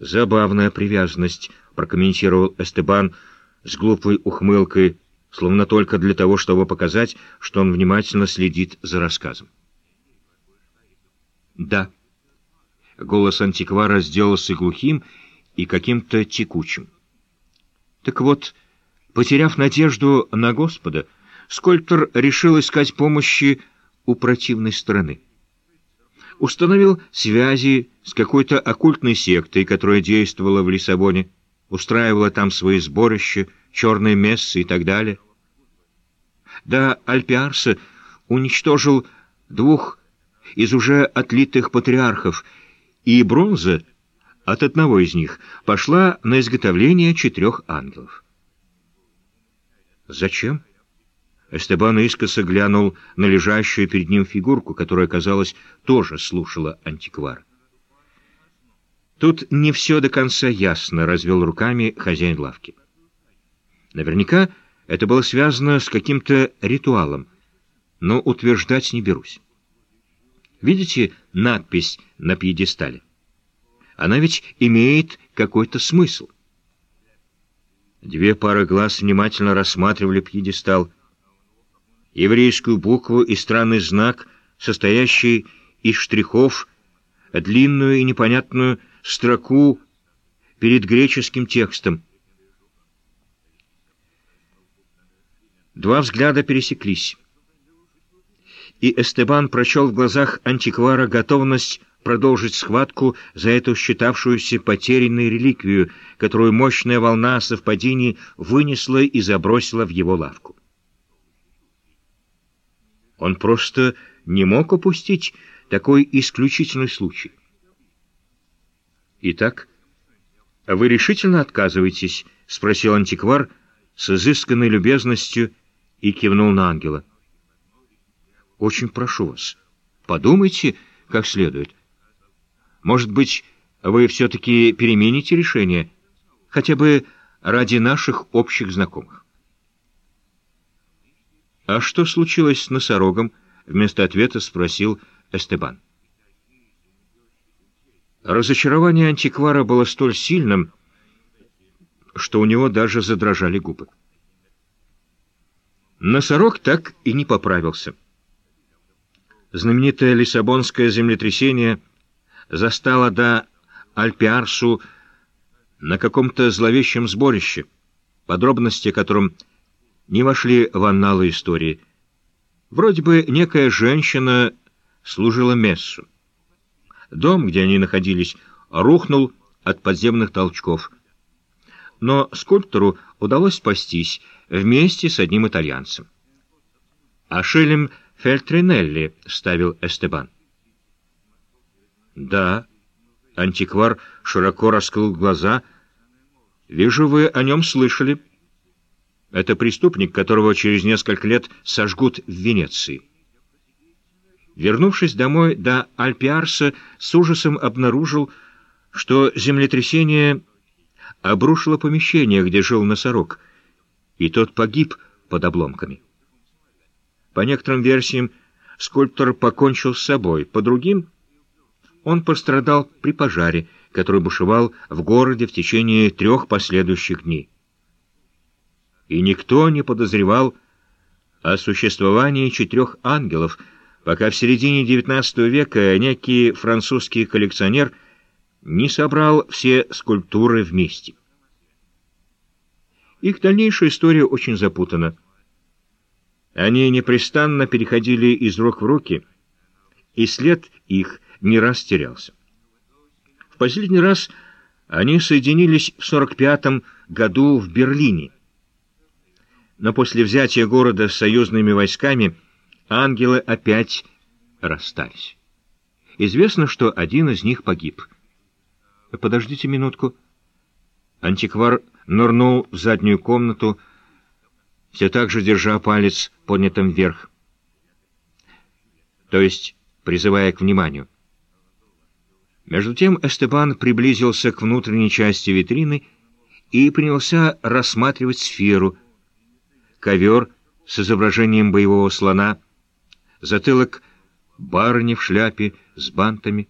«Забавная привязанность», — прокомментировал Эстебан с глупой ухмылкой, словно только для того, чтобы показать, что он внимательно следит за рассказом. «Да». Голос антиквара сделался глухим и каким-то текучим. «Так вот, потеряв надежду на Господа, скульптор решил искать помощи у противной стороны. Установил связи с какой-то оккультной сектой, которая действовала в Лиссабоне, устраивала там свои сборища, черные мессы и так далее. До Альпиарса уничтожил двух из уже отлитых патриархов, и бронза от одного из них пошла на изготовление четырех ангелов. Зачем? Эстебан искоса глянул на лежащую перед ним фигурку, которая, казалось, тоже слушала антиквар. Тут не все до конца ясно, развел руками хозяин лавки. Наверняка это было связано с каким-то ритуалом, но утверждать не берусь. Видите надпись на пьедестале? Она ведь имеет какой-то смысл. Две пары глаз внимательно рассматривали пьедестал. Еврейскую букву и странный знак, состоящий из штрихов, длинную и непонятную строку перед греческим текстом. Два взгляда пересеклись и Эстебан прочел в глазах антиквара готовность продолжить схватку за эту считавшуюся потерянной реликвию, которую мощная волна совпадений вынесла и забросила в его лавку. Он просто не мог упустить такой исключительный случай. «Итак, вы решительно отказываетесь?» — спросил антиквар с изысканной любезностью и кивнул на ангела. Очень прошу вас, подумайте как следует. Может быть, вы все-таки перемените решение, хотя бы ради наших общих знакомых. «А что случилось с носорогом?» — вместо ответа спросил Эстебан. Разочарование антиквара было столь сильным, что у него даже задрожали губы. Носорог так и не поправился знаменитое Лиссабонское землетрясение застало до Альпиарсу на каком-то зловещем сборище, подробности о котором не вошли в анналы истории. Вроде бы некая женщина служила мессу. Дом, где они находились, рухнул от подземных толчков. Но скульптору удалось спастись вместе с одним итальянцем. А Шелем Фельтринелли», — ставил Эстебан. «Да». Антиквар широко раскрыл глаза. «Вижу, вы о нем слышали. Это преступник, которого через несколько лет сожгут в Венеции». Вернувшись домой до Альпиарса, с ужасом обнаружил, что землетрясение обрушило помещение, где жил носорог, и тот погиб под обломками. По некоторым версиям, скульптор покончил с собой, по другим он пострадал при пожаре, который бушевал в городе в течение трех последующих дней. И никто не подозревал о существовании четырех ангелов, пока в середине XIX века некий французский коллекционер не собрал все скульптуры вместе. Их дальнейшая история очень запутана. Они непрестанно переходили из рук в руки, и след их не раз терялся. В последний раз они соединились в 45 году в Берлине. Но после взятия города союзными войсками ангелы опять расстались. Известно, что один из них погиб. Подождите минутку. Антиквар нырнул в заднюю комнату, все так же держа палец поднятым вверх, то есть призывая к вниманию. Между тем Эстебан приблизился к внутренней части витрины и принялся рассматривать сферу, ковер с изображением боевого слона, затылок барыни в шляпе с бантами —